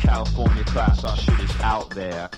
California class, our shit is out there.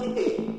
de rei.